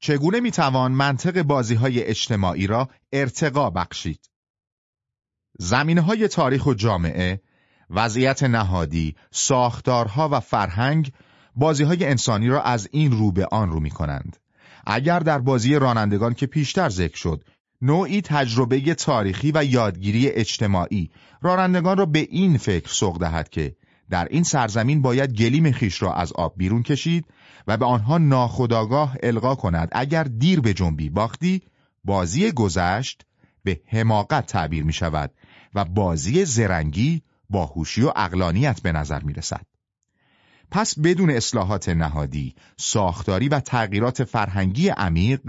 چگونه می‌توان منطق بازی های اجتماعی را ارتقا بخشید؟ زمینه های تاریخ و جامعه، وضعیت نهادی، ساختارها و فرهنگ بازی های انسانی را از این رو به آن رو می کنند. اگر در بازی رانندگان که پیشتر ذکر شد نوعی تجربه تاریخی و یادگیری اجتماعی رانندگان را به این فکر سوق دهد که در این سرزمین باید گلیم خیش را از آب بیرون کشید و به آنها ناخداگاه القا کند اگر دیر به جنبی باختی بازی گذشت به حماقت تعبیر می شود و بازی زرنگی باهوشی و اقلانیت به نظر می رسد. پس بدون اصلاحات نهادی، ساختاری و تغییرات فرهنگی عمیق،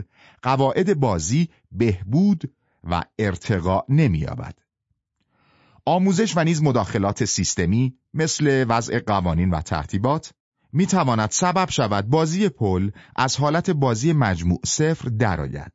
قواعد بازی بهبود و ارتقا نمییابد. آموزش و نیز مداخلات سیستمی مثل وضع قوانین و ترتیبات می تواند سبب شود بازی پل از حالت بازی مجموع صفر درآید.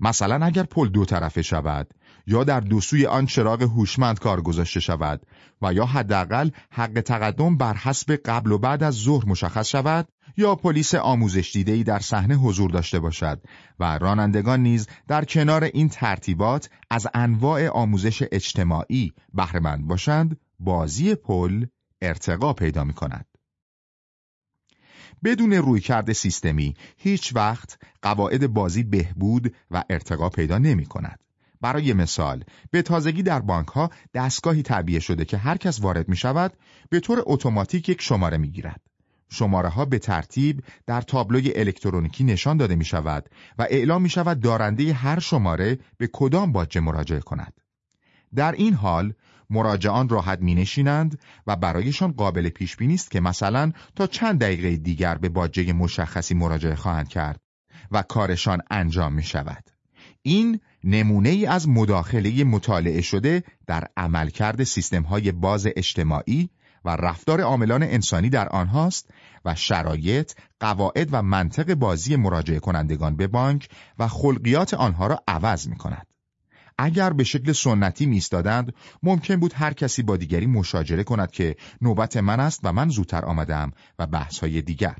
مثلا اگر پل دو طرفه شود یا در دو سوی آن چراغ هوشمند کار گذاشته شود و یا حداقل حق تقدم بر حسب قبل و بعد از ظهر مشخص شود یا پلیس آموزش دیده‌ای در صحنه حضور داشته باشد و رانندگان نیز در کنار این ترتیبات از انواع آموزش اجتماعی بهرهمند باشند بازی پل ارتقا پیدا می کند. بدون رویکرد سیستمی هیچ وقت قواعد بازی بهبود و ارتقا پیدا نمی کند. برای مثال به تازگی در بانک ها دستگاهی تعبیه شده که هر کس وارد می شود به طور اتوماتیک یک شماره می گیرد. شماره ها به ترتیب در تابلوی الکترونیکی نشان داده می شود و اعلام می شود دارنده هر شماره به کدام باجه مراجعه کند. در این حال مراجعان راحت می نشینند و برایشان قابل پیش بینی است که مثلا تا چند دقیقه دیگر به باجه مشخصی مراجعه خواهند کرد و کارشان انجام می شود. این نمونه ای از مداخله مطالعه شده در عملکرد سیستم های باز اجتماعی و رفتار عاملان انسانی در آنهاست و شرایط، قواعد و منطق بازی مراجعه کنندگان به بانک و خلقیات آنها را عوض می کند. اگر به شکل سنتی میستادند ممکن بود هر کسی با دیگری مشاجره کند که نوبت من است و من زودتر آمدم و بحث های دیگر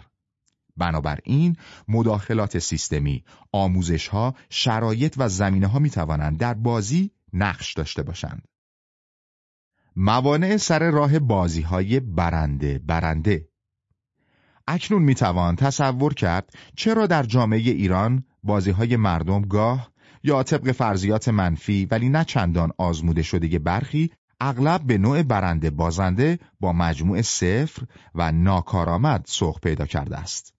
بنابراین مداخلات سیستمی، آموزش ها، شرایط و زمینه ها می در بازی نقش داشته باشند. موانع سر راه بازی های برنده برنده اکنون می توان تصور کرد چرا در جامعه ایران بازی های مردم گاه یا طبق فرضیات منفی ولی نه چندان آزموده شده برخی اغلب به نوع برنده بازنده با مجموع صفر و ناکارآمد سوق پیدا کرده است.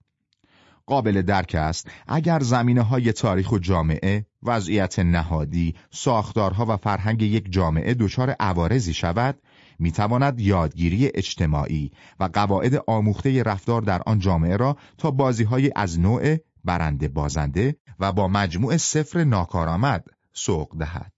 قابل درک است اگر زمینه های تاریخ و جامعه، وضعیت نهادی، ساختارها و فرهنگ یک جامعه دچار عوارضی شود، می‌تواند یادگیری اجتماعی و قواعد آموخته رفتار در آن جامعه را تا بازی های از نوع برنده بازنده و با مجموع صفر ناکارآمد سوق دهد.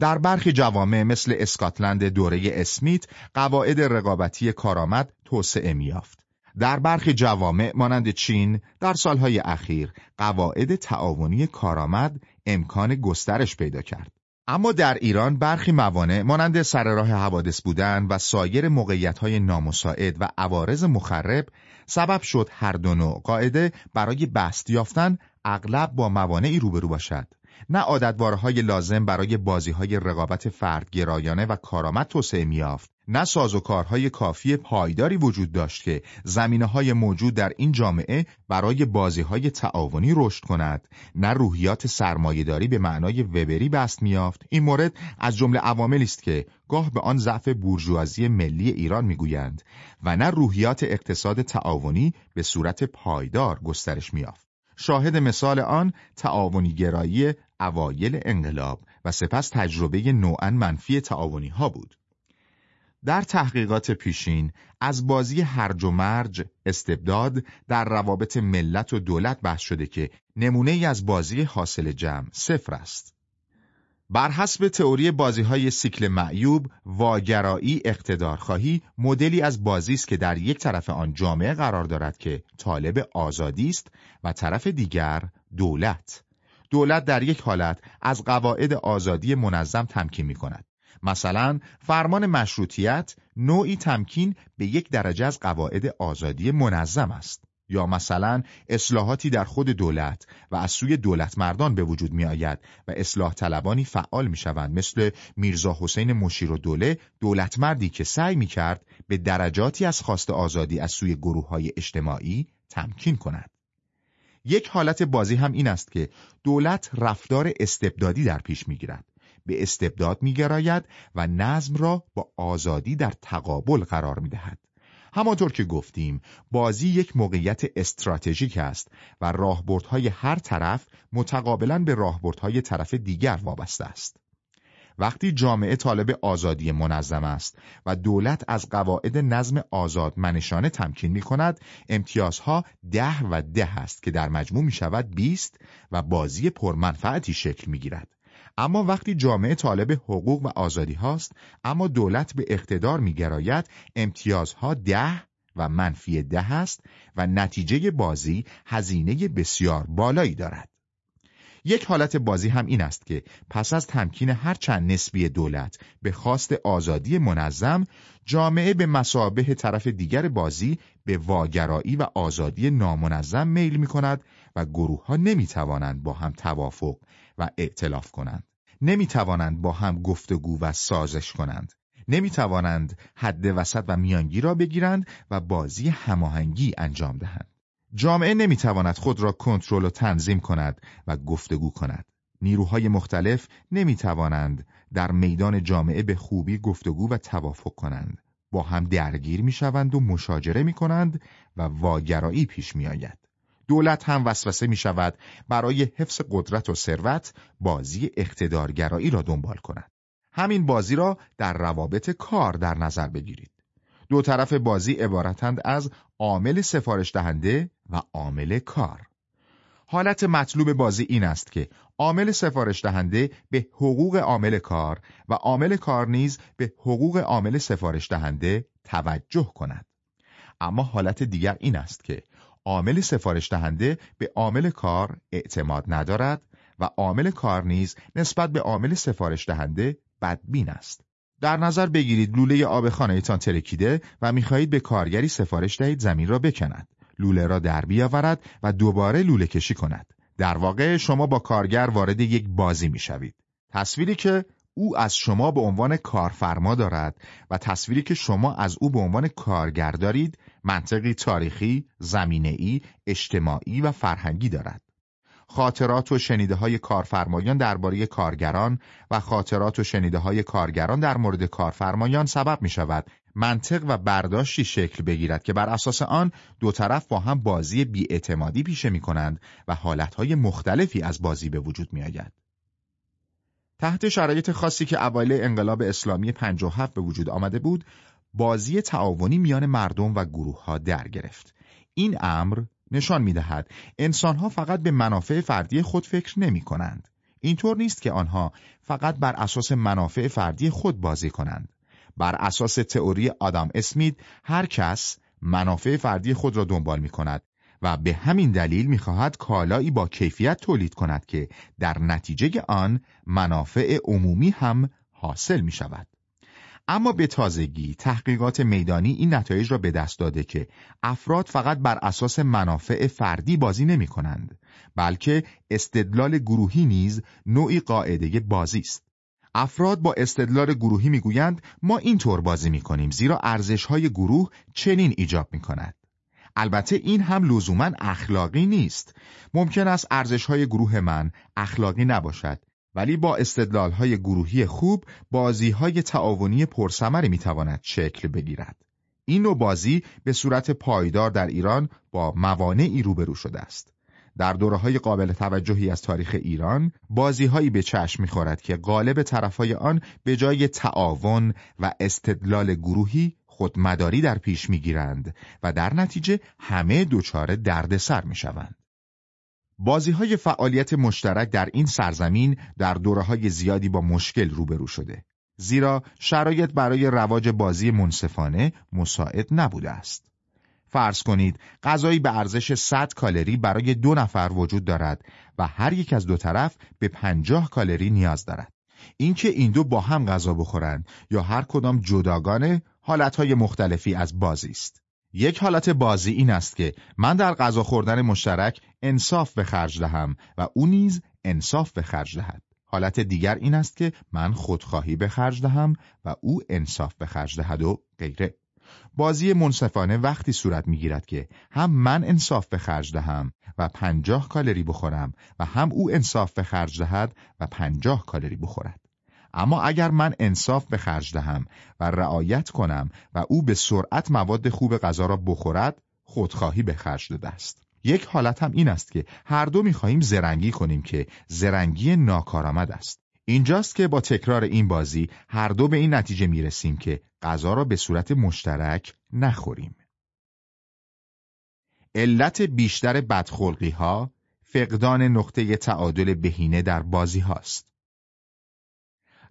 در برخی جوامع مثل اسکاتلند دوره اسمیت قواعد رقابتی کارآمد توسعه میافت. در برخی جوامع مانند چین در سالهای اخیر قواعد تعاونی کارآمد امکان گسترش پیدا کرد. اما در ایران برخی موانع مانند سر راه حوادث بودن و سایر موقعیت‌های نامساعد و عوارض مخرب سبب شد هر دو نوع قاعده برای بست یافتن اغلب با موانعی روبرو باشد. نه عادتوارهای لازم برای بازیهای رقابت فردگرایانه و کارآمد توسعه میافت نه سازوکارهای کافی پایداری وجود داشت که زمینه های موجود در این جامعه برای بازی های تعاونی رشد کند. نه روحیات سرمایهداری به معنای وبری بست میافت این مورد از جمله عواملی است که گاه به آن ضعف بورژوازی ملی ایران می‌گویند و نه روحیات اقتصاد تعاونی به صورت پایدار گسترش میافت شاهد مثال آن تعاونی گرایی اوایل انقلاب و سپس تجربه نوعا منفی تعاونی ها بود. در تحقیقات پیشین از بازی هرج و مرج استبداد در روابط ملت و دولت بحث شده که نمونه ای از بازی حاصل جمع صفر است. بر حسب تئوری بازی های سیکل معیوب، واگرایی اقتدارخواهی مدلی از بازی است که در یک طرف آن جامعه قرار دارد که طالب آزادی است و طرف دیگر دولت. دولت در یک حالت از قواعد آزادی منظم تمکین می کند. مثلا فرمان مشروطیت نوعی تمکین به یک درجه از قواعد آزادی منظم است. یا مثلا اصلاحاتی در خود دولت و از سوی دولت مردان به وجود می آید و اصلاح طلبانی فعال می شوند مثل میرزا حسین مشیر و دوله دولت مردی که سعی می کرد به درجاتی از خواست آزادی از سوی گروه های اجتماعی تمکین کند. یک حالت بازی هم این است که دولت رفتار استبدادی در پیش می گیرد. به استبداد می گراید و نظم را با آزادی در تقابل قرار می دهد. همانطور که گفتیم بازی یک موقعیت استراتژیک است و راهبردهای هر طرف متقابلا به راهبردهای طرف دیگر وابسته است. وقتی جامعه طالب آزادی منظم است و دولت از قواعد نظم آزاد منشانه تمکین می کند امتیازها ده و ده است که در مجموع می شود بیست و بازی پرمنفعتی شکل می گیرد. اما وقتی جامعه طالب حقوق و آزادی هاست اما دولت به اقتدار میگراید امتیازها ده و منفی ده است و نتیجه بازی هزینه بسیار بالایی دارد. یک حالت بازی هم این است که پس از تمکین هر چند نسبی دولت به خواست آزادی منظم جامعه به مسابه طرف دیگر بازی به واگرایی و آزادی نامنظم میل می کند و گروه ها نمی توانند با هم توافق و ائتلاف کنند. نمی توانند با هم گفتگو و سازش کنند. نمی توانند حد وسط و میانگی را بگیرند و بازی هماهنگی انجام دهند. جامعه نمی تواند خود را کنترل و تنظیم کند و گفتگو کند. نیروهای مختلف نمی توانند در میدان جامعه به خوبی گفتگو و توافق کنند. با هم درگیر می شوند و مشاجره می کنند و واگرایی پیش می آید. دولت هم وسوسه می شود برای حفظ قدرت و ثروت بازی اقتدارگرایی را دنبال کند. همین بازی را در روابط کار در نظر بگیرید. دو طرف بازی عبارتند از عامل سفارش دهنده و عامل کار. حالت مطلوب بازی این است که عامل سفارش دهنده به حقوق عامل کار و عامل کار نیز به حقوق عامل سفارش دهنده توجه کند. اما حالت دیگر این است که عامل سفارش دهنده به عامل کار اعتماد ندارد و عامل کار نیز نسبت به عامل سفارش دهنده بدبین است. در نظر بگیرید لوله آب خانهتان ترکیده و می‌خواهید به کارگری سفارش دهید زمین را بکند. لوله را در بیاورد و دوباره لوله کشی کند. در واقع شما با کارگر وارد یک بازی می‌شوید. تصویری که او از شما به عنوان کارفرما دارد و تصویری که شما از او به عنوان کارگر دارید منطقی تاریخی، زمینه‌ای، اجتماعی و فرهنگی دارد. خاطرات و شنیده های کارفرمایان درباره کارگران و خاطرات و شنیده های کارگران در مورد کارفرمایان سبب می شود منطق و برداشتی شکل بگیرد که بر اساس آن دو طرف با هم بازی بیاعتمادی پیشه می کنند و حالتهای مختلفی از بازی به وجود می آید. تحت شرایط خاصی که اوایل انقلاب اسلامی 57 به وجود آمده بود، بازی تعاونی میان مردم و گروه ها در گرفت. این امر نشان می دهد انسانها فقط به منافع فردی خود فکر نمی کنند. اینطور نیست که آنها فقط بر اساس منافع فردی خود بازی کنند. بر اساس تئوری آدم اسمید هر کس منافع فردی خود را دنبال می کند و به همین دلیل می‌خواهد کالایی با کیفیت تولید کند که در نتیجه آن منافع عمومی هم حاصل می شود. اما به تازگی تحقیقات میدانی این نتایج را به دست داده که افراد فقط بر اساس منافع فردی بازی نمی کنند بلکه استدلال گروهی نیز نوعی قاعده بازی است. افراد با استدلال گروهی می‌گویند ما اینطور بازی می کنیم زیرا ارزش های گروه چنین ایجاب می کند. البته این هم لزوما اخلاقی نیست. ممکن است ارزش های گروه من اخلاقی نباشد ولی با استدلال های گروهی خوب بازی های تعاونی پرسمری می‌تواند شکل بگیرد. این نوع بازی به صورت پایدار در ایران با موانعی روبرو شده است. در دوره های قابل توجهی از تاریخ ایران بازی هایی به چشم می‌خورد که غالب طرفهای آن به جای تعاون و استدلال گروهی خودمداری در پیش می‌گیرند و در نتیجه همه دچار دردسر می‌شوند. بازی های فعالیت مشترک در این سرزمین در دوره های زیادی با مشکل روبرو شده. زیرا شرایط برای رواج بازی منصفانه مساعد نبوده است. فرض کنید غذایی به ارزش 100 کالری برای دو نفر وجود دارد و هر یک از دو طرف به 50 کالری نیاز دارد. اینکه این دو با هم غذا بخورند یا هر کدام جداگانه حالتهای مختلفی از بازی است. یک حالت بازی این است که من در غذا خوردن مشترک انصاف به خرج دهم و او نیز انصاف به خرج دهد. حالت دیگر این است که من خودخواهی به خرج دهم و او انصاف به خرج دهد و غیره. بازی منصفانه وقتی صورت می‌گیرد که هم من انصاف به خرج دهم و پنجاه کالری بخورم و هم او انصاف به خرج دهد و پنجاه کالری بخورد. اما اگر من انصاف به خرج دهم و رعایت کنم و او به سرعت مواد خوب غذا را بخورد خودخواهی به خرج داده است. یک حالت هم این است که هر دو می‌خواهیم زرنگی کنیم که زرنگی ناکارآمد است. اینجاست که با تکرار این بازی هر دو به این نتیجه می‌رسیم که غذا را به صورت مشترک نخوریم. علت بیشتر بدخلقی ها فقدان نقطه تعادل بهینه در بازی هاست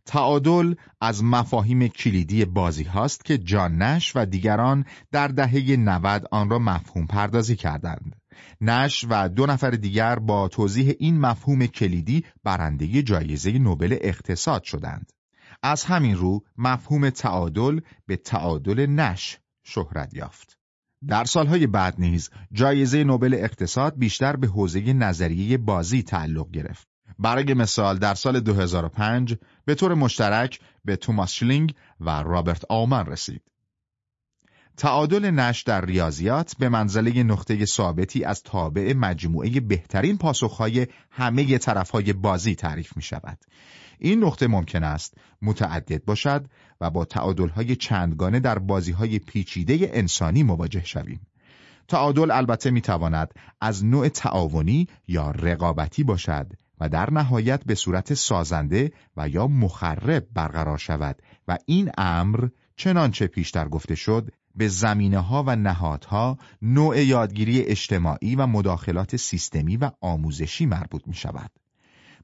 تعادل از مفاهیم کلیدی بازی هاست که جان نش و دیگران در دهه 90 آن را مفهوم پردازی کردند. نش و دو نفر دیگر با توضیح این مفهوم کلیدی برنده جایزه نوبل اقتصاد شدند. از همین رو مفهوم تعادل به تعادل نش شهرت یافت. در سالهای بعد نیز جایزه نوبل اقتصاد بیشتر به حوزه نظریه بازی تعلق گرفت. برای مثال در سال 2005 به طور مشترک به توماس شلینگ و رابرت آومن رسید. تعادل نش در ریاضیات به منزله نقطه ثابتی از تابع مجموعه بهترین پاسخهای همه طرفهای بازی تعریف می شود. این نقطه ممکن است متعدد باشد و با تعادلهای چندگانه در بازیهای پیچیده انسانی مواجه شویم. تعادل البته می تواند از نوع تعاونی یا رقابتی باشد و در نهایت به صورت سازنده و یا مخرب برقرار شود و این امر چنانچه پیشتر گفته شد به زمینه ها و نهادها نوع یادگیری اجتماعی و مداخلات سیستمی و آموزشی مربوط می شود.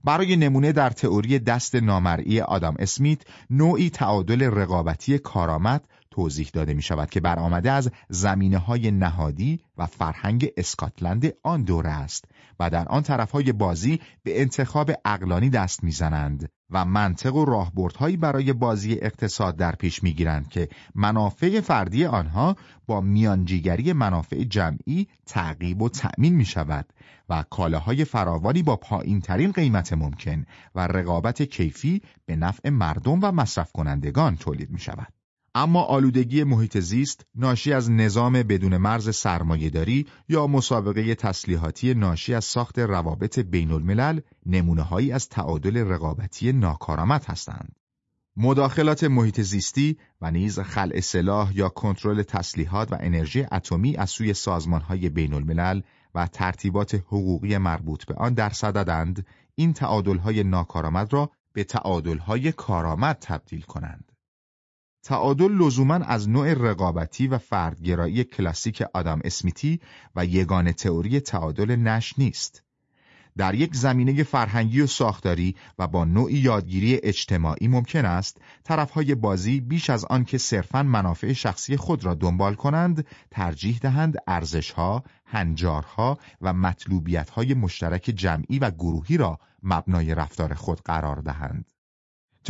برای نمونه در تئوری دست نامرئی آدام اسمیت نوعی تعادل رقابتی کارآمد توضیح داده می شود که برآمده از زمینه های نهادی و فرهنگ اسکاتلند آن دوره است و در آن طرف های بازی به انتخاب اقلانی دست می‌زنند و منطق و راهبردهایی برای بازی اقتصاد در پیش می‌گیرند که منافع فردی آنها با میانجیگری منافع جمعی تعقیب و تأمین می شود و کالاهای فراوانی با پایین ترین قیمت ممکن و رقابت کیفی به نفع مردم و مصرف کنندگان تولید می شود. اما آلودگی محیط زیست ناشی از نظام بدون مرز سرمایهداری یا مسابقه تسلیحاتی ناشی از ساخت روابط بین الملل نمونه از تعادل رقابتی ناکارآمد هستند. مداخلات محیط زیستی و نیز خلع سلاح یا کنترل تسلیحات و انرژی اتمی از سوی سازمانهای بین الملل و ترتیبات حقوقی مربوط به آن در صددند این تعادلهای ناکارآمد را به تعادلهای کارآمد تبدیل کنند. تعادل لزوما از نوع رقابتی و فردگرایی کلاسیک آدم اسمیتی و یگان تئوری تعادل نش نیست. در یک زمینه فرهنگی و ساختاری و با نوعی یادگیری اجتماعی ممکن است طرفهای بازی بیش از آن که صرفاً منافع شخصی خود را دنبال کنند ترجیح دهند ارزشها، هنجارها و مطلوبیتهای مشترک جمعی و گروهی را مبنای رفتار خود قرار دهند.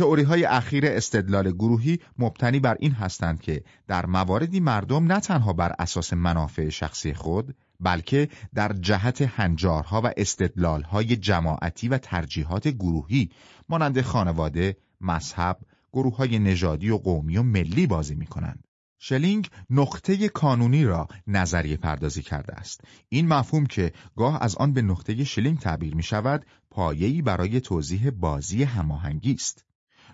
تئوری های اخیر استدلال گروهی مبتنی بر این هستند که در مواردی مردم نه تنها بر اساس منافع شخصی خود بلکه در جهت هنجارها و استدلالهای جماعتی و ترجیحات گروهی مانند خانواده، مذهب، گروه های نژادی و قومی و ملی بازی می کنند. شلینگ نقطه کانونی را نظریه پردازی کرده است. این مفهوم که گاه از آن به نقطه شلینگ تعبیر می شود، پایه‌ای برای توضیح بازی هماهنگی است.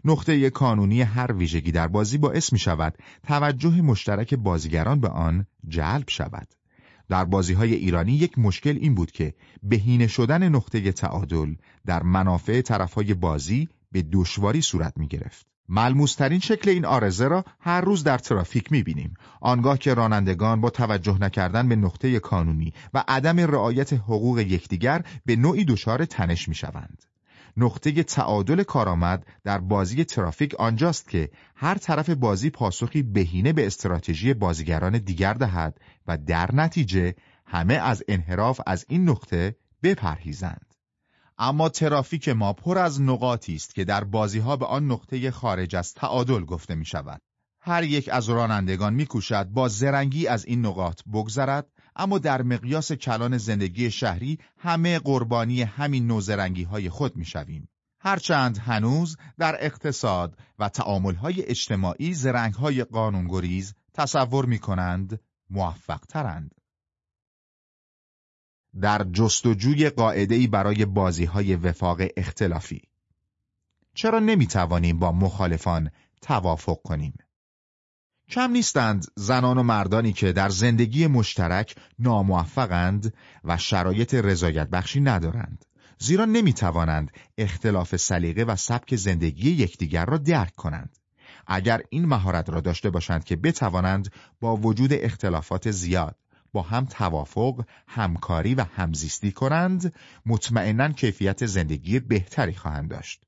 نقطه کانونی هر ویژگی در بازی باعث می شود توجه مشترک بازیگران به آن جلب شود. در بازی های ایرانی یک مشکل این بود که بهینه شدن نقطه تعادل در منافع طرفهای بازی به دشواری صورت می گرفت. ملموسترین شکل این آرزه را هر روز در ترافیک می بینیم. آنگاه که رانندگان با توجه نکردن به نقطه کانونی و عدم رعایت حقوق یکدیگر به نوعی دچار تنش می شوند. نقطه تعادل کارآمد در بازی ترافیک آنجاست که هر طرف بازی پاسخی بهینه به استراتژی بازیگران دیگر دهد و در نتیجه همه از انحراف از این نقطه بپرهیزند. اما ترافیک ما پر از نقاطی است که در بازی ها به آن نقطه خارج از تعادل گفته می شود. هر یک از رانندگان میکوشد با زرنگی از این نقاط بگذرد اما در مقیاس کلان زندگی شهری همه قربانی همین نوزرنگی های خود می‌شویم. هرچند هنوز در اقتصاد و تعاملهای اجتماعی زرنگهای قانونگریز تصور می کنند موفق ترند. در جستجوی قاعده‌ای برای بازیهای وفاق اختلافی چرا نمی توانیم با مخالفان توافق کنیم؟ کم نیستند زنان و مردانی که در زندگی مشترک ناموفقند و شرایط رضایت بخشی ندارند. زیرا نمی توانند اختلاف سلیقه و سبک زندگی یکدیگر را درک کنند. اگر این مهارت را داشته باشند که بتوانند با وجود اختلافات زیاد با هم توافق، همکاری و همزیستی کنند مطمئنا کیفیت زندگی بهتری خواهند داشت.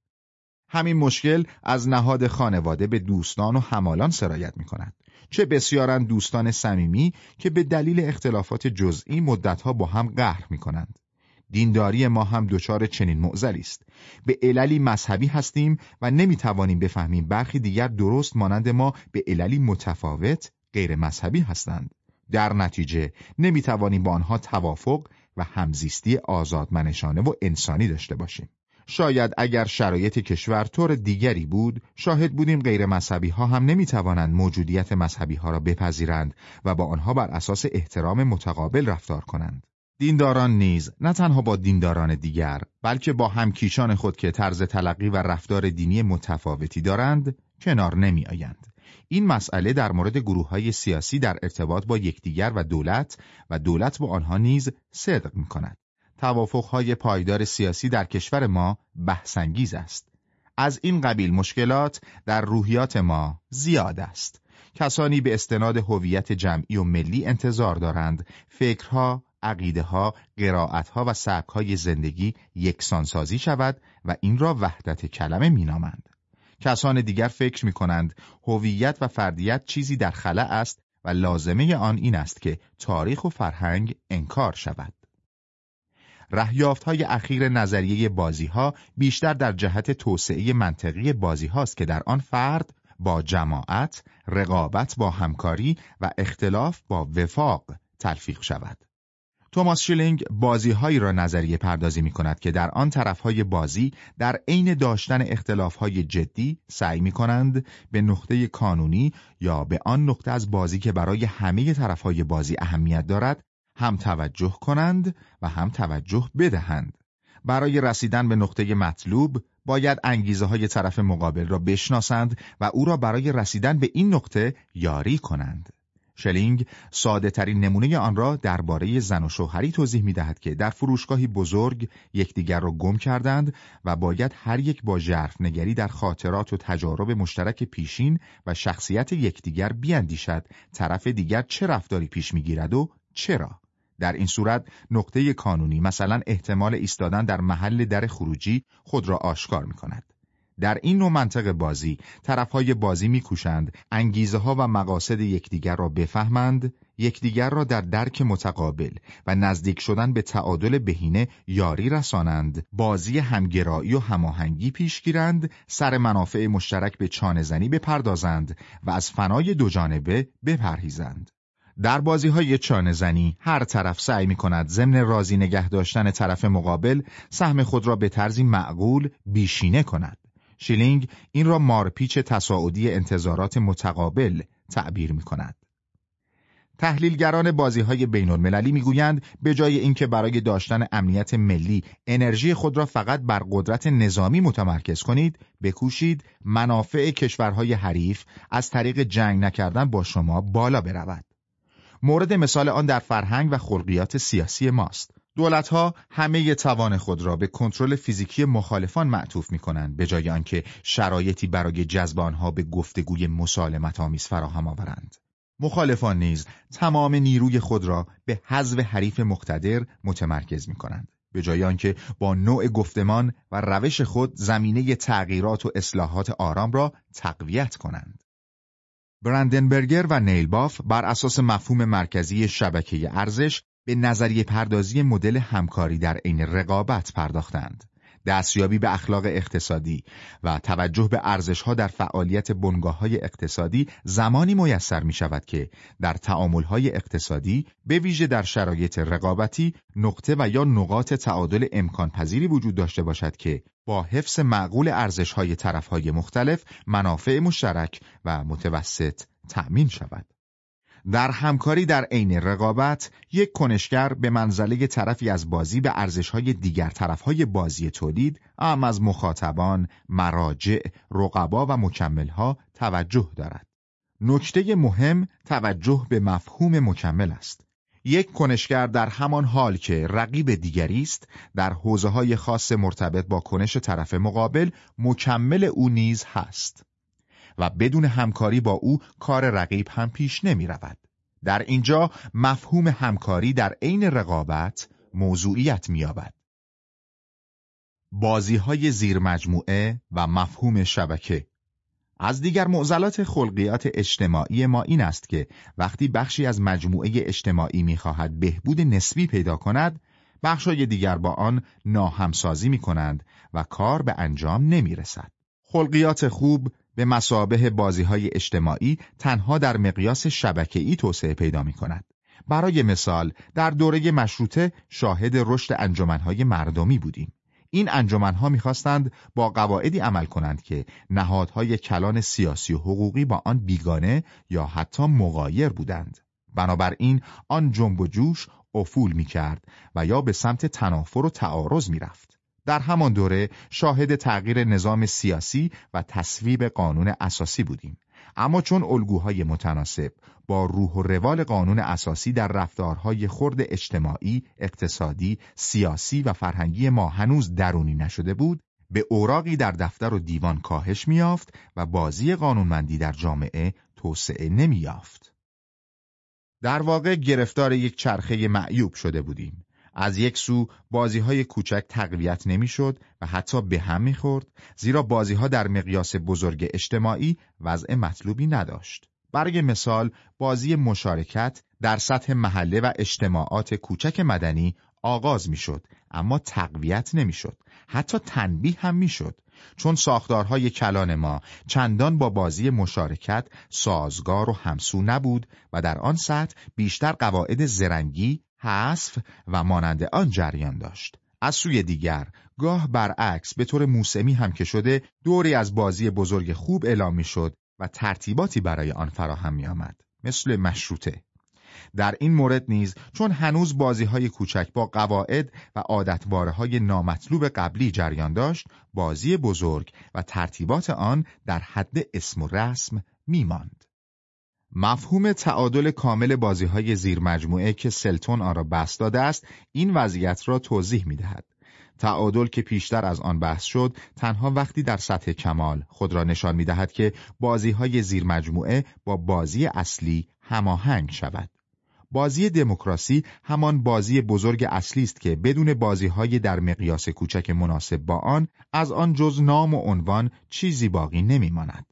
همین مشکل از نهاد خانواده به دوستان و همالان سرایت می کند. چه بسیارن دوستان صمیمی که به دلیل اختلافات جزئی مدتها با هم قهر می کنند. دینداری ما هم دچار چنین معزلی است. به عللی مذهبی هستیم و نمی توانیم بفهمیم برخی دیگر درست مانند ما به عللی متفاوت غیر مذهبی هستند. در نتیجه نمی توانیم با آنها توافق و همزیستی آزادمنشانه و انسانی داشته باشیم. شاید اگر شرایط کشور طور دیگری بود شاهد بودیم غیر مذهبی ها هم نمی توانند موجودیت مذهبی ها را بپذیرند و با آنها بر اساس احترام متقابل رفتار کنند دینداران نیز نه تنها با دینداران دیگر بلکه با همکیشان خود که طرز تلقی و رفتار دینی متفاوتی دارند کنار نمی آیند. این مسئله در مورد گروه های سیاسی در ارتباط با یکدیگر و دولت و دولت با آنها نیز صدق می کند. توافقهای پایدار سیاسی در کشور ما بحثانگیز است. از این قبیل مشکلات در روحیات ما زیاد است. کسانی به استناد هویت جمعی و ملی انتظار دارند فکرها، عقیده ها، قرائت ها و سبک های زندگی یکسانسازی شود و این را وحدت کلمه مینامند. کسان دیگر فکر می کنند هویت و فردیت چیزی در خلأ است و لازمه آن این است که تاریخ و فرهنگ انکار شود. رهیافت های اخیر نظریه بازی ها بیشتر در جهت توسعه منطقی بازی هاست که در آن فرد با جماعت، رقابت با همکاری و اختلاف با وفاق تلفیق شود. توماس شیلینگ بازی هایی را نظریه پردازی می کند که در آن طرف های بازی در عین داشتن اختلاف های جدی سعی می کنند به نقطه کانونی یا به آن نقطه از بازی که برای همه طرف های بازی اهمیت دارد هم توجه کنند و هم توجه بدهند. برای رسیدن به نقطه مطلوب باید انگیزه های طرف مقابل را بشناسند و او را برای رسیدن به این نقطه یاری کنند. شلینگ ساده ترین نمونه آن را درباره زن و شوهری توضیح می دهد که در فروشگاهی بزرگ یکدیگر را گم کردند و باید هر یک با جرف نگری در خاطرات و تجارب مشترک پیشین و شخصیت یکدیگر بیاندیشد طرف دیگر چه رفتاری پیش می‌گیرد و چرا در این صورت نقطه کانونی مثلا احتمال ایستادن در محل در خروجی خود را آشکار می کند. در این نوع منطق بازی طرفهای بازی میکوشند انگیزه ها و مقاصد یکدیگر را بفهمند یکدیگر را در درک متقابل و نزدیک شدن به تعادل بهینه یاری رسانند بازی همگرایی و هماهنگی پیش گیرند سر منافع مشترک به چانه زنی بپردازند و از فنای دو جانبه بپرهیزند در بازی های چانه زنی هر طرف سعی می کند ضمن راضی نگه داشتن طرف مقابل سهم خود را به طرزی معقول بیشینه کند. شیلینگ این را مارپیچ تصاعدی انتظارات متقابل تعبیر می کند. تحلیلگران بازی های بین المللی می گویند به جای اینکه برای داشتن امنیت ملی انرژی خود را فقط بر قدرت نظامی متمرکز کنید بکوشید منافع کشورهای حریف از طریق جنگ نکردن با شما بالا برود. مورد مثال آن در فرهنگ و خلقیات سیاسی ماست. دولتها همه توان خود را به کنترل فیزیکی مخالفان معطوف می کنند به جای آنکه شرایطی برای جذب آنها به گفتگوی مسالمت آمیز فراهم آورند. مخالفان نیز تمام نیروی خود را به حذف حریف مقتدر متمرکز می کنند. به جای آنکه با نوع گفتمان و روش خود زمینه تغییرات و اصلاحات آرام را تقویت کنند. برندنبرگر و نیلباف بر اساس مفهوم مرکزی شبکه ارزش به نظریه پردازی مدل همکاری در عین رقابت پرداختند. دستیابی به اخلاق اقتصادی و توجه به ارزشها در فعالیت بنگاه های اقتصادی زمانی میسر می شود که در تعامل های اقتصادی به ویژه در شرایط رقابتی نقطه و یا نقاط تعادل امکان پذیری وجود داشته باشد که با حفظ معقول ارزش های طرف های مختلف منافع مشترک و متوسط تأمین شود. در همکاری در عین رقابت یک کنشگر به منزله طرفی از بازی به ارزشهای دیگر طرفهای بازی تولید ام از مخاطبان، مراجع، رقبا و مکملها توجه دارد. نکته مهم توجه به مفهوم مکمل است. یک کنشگر در همان حال که رقیب دیگری است در حوزه های خاص مرتبط با کنش طرف مقابل مکمل او نیز هست. و بدون همکاری با او کار رقیب هم پیش نمی رود. در اینجا مفهوم همکاری در عین رقابت موضوعیت می‌یابد. بازی های زیر مجموعه و مفهوم شبکه از دیگر معضلات خلقیات اجتماعی ما این است که وقتی بخشی از مجموعه اجتماعی می‌خواهد بهبود نسبی پیدا کند بخشای دیگر با آن ناهمسازی می کنند و کار به انجام نمی رسد. خلقیات خوب به مسابه بازی های اجتماعی تنها در مقیاس شبکه‌ای توسعه پیدا می کند. برای مثال در دوره مشروطه شاهد رشد انجمنهای مردمی بودیم. این انجمنها می‌خواستند با قواعدی عمل کنند که نهادهای کلان سیاسی و حقوقی با آن بیگانه یا حتی مغایر بودند. بنابراین آن جنب و جوش افول می کرد و یا به سمت تنافر و تعارض می رفت. در همان دوره شاهد تغییر نظام سیاسی و تصویب قانون اساسی بودیم. اما چون الگوهای متناسب با روح و روال قانون اساسی در رفتارهای خرد اجتماعی، اقتصادی، سیاسی و فرهنگی ما هنوز درونی نشده بود، به اوراقی در دفتر و دیوان کاهش میافت و بازی قانونمندی در جامعه توسعه نمیافت. در واقع گرفتار یک چرخه معیوب شده بودیم. از یک سو بازی های کوچک تقویت نمی‌شد و حتی به هم می‌خورد زیرا بازی ها در مقیاس بزرگ اجتماعی وضع مطلوبی نداشت. برای مثال بازی مشارکت در سطح محله و اجتماعات کوچک مدنی آغاز می‌شد اما تقویت نمی‌شد حتی تنبیه هم می‌شد چون ساختارهای کلان ما چندان با بازی مشارکت سازگار و همسو نبود و در آن سطح بیشتر قواعد زرنگی حذف و مانند آن جریان داشت. از سوی دیگر گاه برعکس به طور موسمی هم که شده دوری از بازی بزرگ خوب اعلام می شد و ترتیباتی برای آن فراهم می آمد. مثل مشروطه. در این مورد نیز چون هنوز بازی های کوچک با قواعد و عادتواره های نامطلوب قبلی جریان داشت بازی بزرگ و ترتیبات آن در حد اسم و رسم می ماند. مفهوم تعادل کامل بازی های زیر مجموعه که سلتون آن را بست داده است این وضعیت را توضیح می دهد. تعادل که پیشتر از آن بحث شد تنها وقتی در سطح کمال خود را نشان می دهد که بازی های زیر مجموعه با بازی اصلی هماهنگ شود. بازی دموکراسی همان بازی بزرگ اصلی است که بدون بازی های در مقیاس کوچک مناسب با آن از آن جز نام و عنوان چیزی باقی نمی ماند.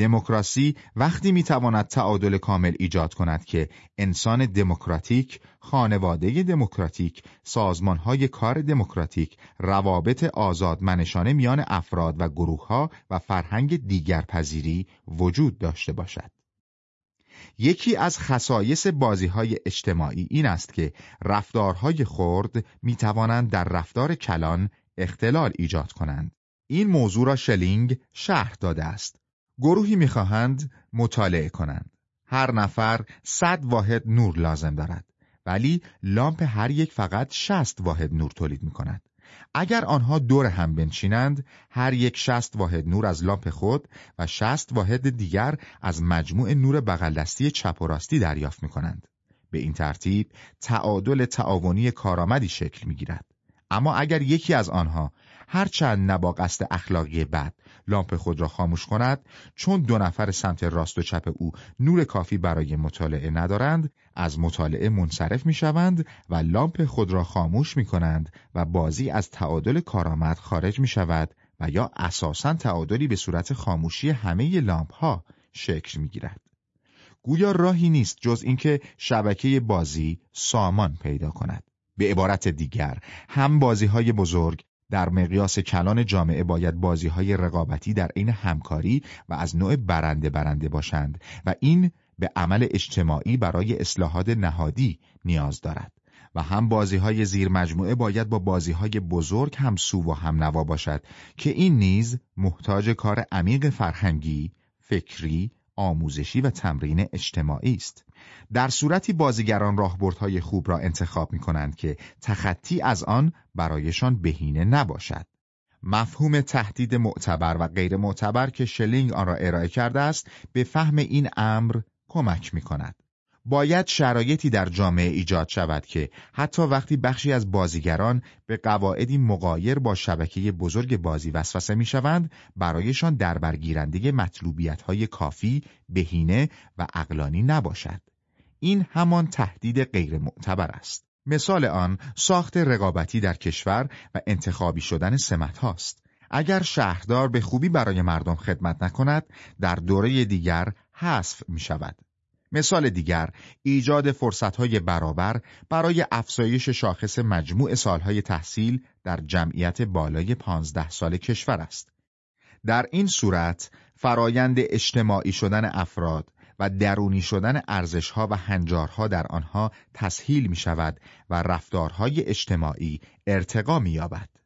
دموکراسی وقتی می‌تواند تعادل کامل ایجاد کند که انسان دموکراتیک، خانواده دموکراتیک، سازمانهای کار دموکراتیک، روابط آزادمنشانه میان افراد و گروهها و فرهنگ دیگرپذیری وجود داشته باشد. یکی از خصایص بازی های اجتماعی این است که رفتارهای خرد می توانند در رفتار کلان اختلال ایجاد کنند. این موضوع را شلینگ شرح داده است. گروهی می‌خواهند مطالعه کنند. هر نفر صد واحد نور لازم دارد. ولی لامپ هر یک فقط شست واحد نور تولید می کند. اگر آنها دور هم بنشینند، هر یک شست واحد نور از لامپ خود و شست واحد دیگر از مجموع نور بغلدستی چپ و راستی دریافت می کنند. به این ترتیب تعادل تعاونی کارآمدی شکل می گیرد. اما اگر یکی از آنها هرچند نبا قصد اخلاقی بد لامپ خود را خاموش کند چون دو نفر سمت راست و چپ او نور کافی برای مطالعه ندارند از مطالعه منصرف می شوند و لامپ خود را خاموش می کنند و بازی از تعادل کارآمد خارج می شود و یا اساسا تعادلی به صورت خاموشی همه لامپ ها شکل می گیرد. گویا راهی نیست جز اینکه شبکه بازی سامان پیدا کند. به عبارت دیگر هم بازی های بزرگ در مقیاس کلان جامعه باید بازی های رقابتی در عین همکاری و از نوع برنده برنده باشند و این به عمل اجتماعی برای اصلاحات نهادی نیاز دارد و هم بازی های زیر مجموعه باید با بازی های بزرگ هم سو و هم نوا باشد که این نیز محتاج کار عمیق فرهنگی، فکری، آموزشی و تمرین اجتماعی است. در صورتی بازیگران راهبردهای خوب را انتخاب می کنند که تخطی از آن برایشان بهینه نباشد. مفهوم تهدید معتبر و غیر معتبر که شلینگ آن را ارائه کرده است به فهم این امر کمک می کند. باید شرایطی در جامعه ایجاد شود که حتی وقتی بخشی از بازیگران به قواعدی مقایر با شبکه بزرگ بازی وسوسه می شوند برایشان در برگیرنده مطلوبیت های کافی، بهینه و اقلانی نباشد. این همان تهدید غیر معتبر است. مثال آن ساخت رقابتی در کشور و انتخابی شدن سمت هاست. اگر شهردار به خوبی برای مردم خدمت نکند، در دوره دیگر حذف می شود. مثال دیگر ایجاد فرصتهای برابر برای افزایش شاخص مجموع سالهای تحصیل در جمعیت بالای پانزده سال کشور است. در این صورت فرایند اجتماعی شدن افراد و درونی شدن ارزشها و هنجارها در آنها تسهیل می شود و رفتارهای اجتماعی ارتقا می یابد.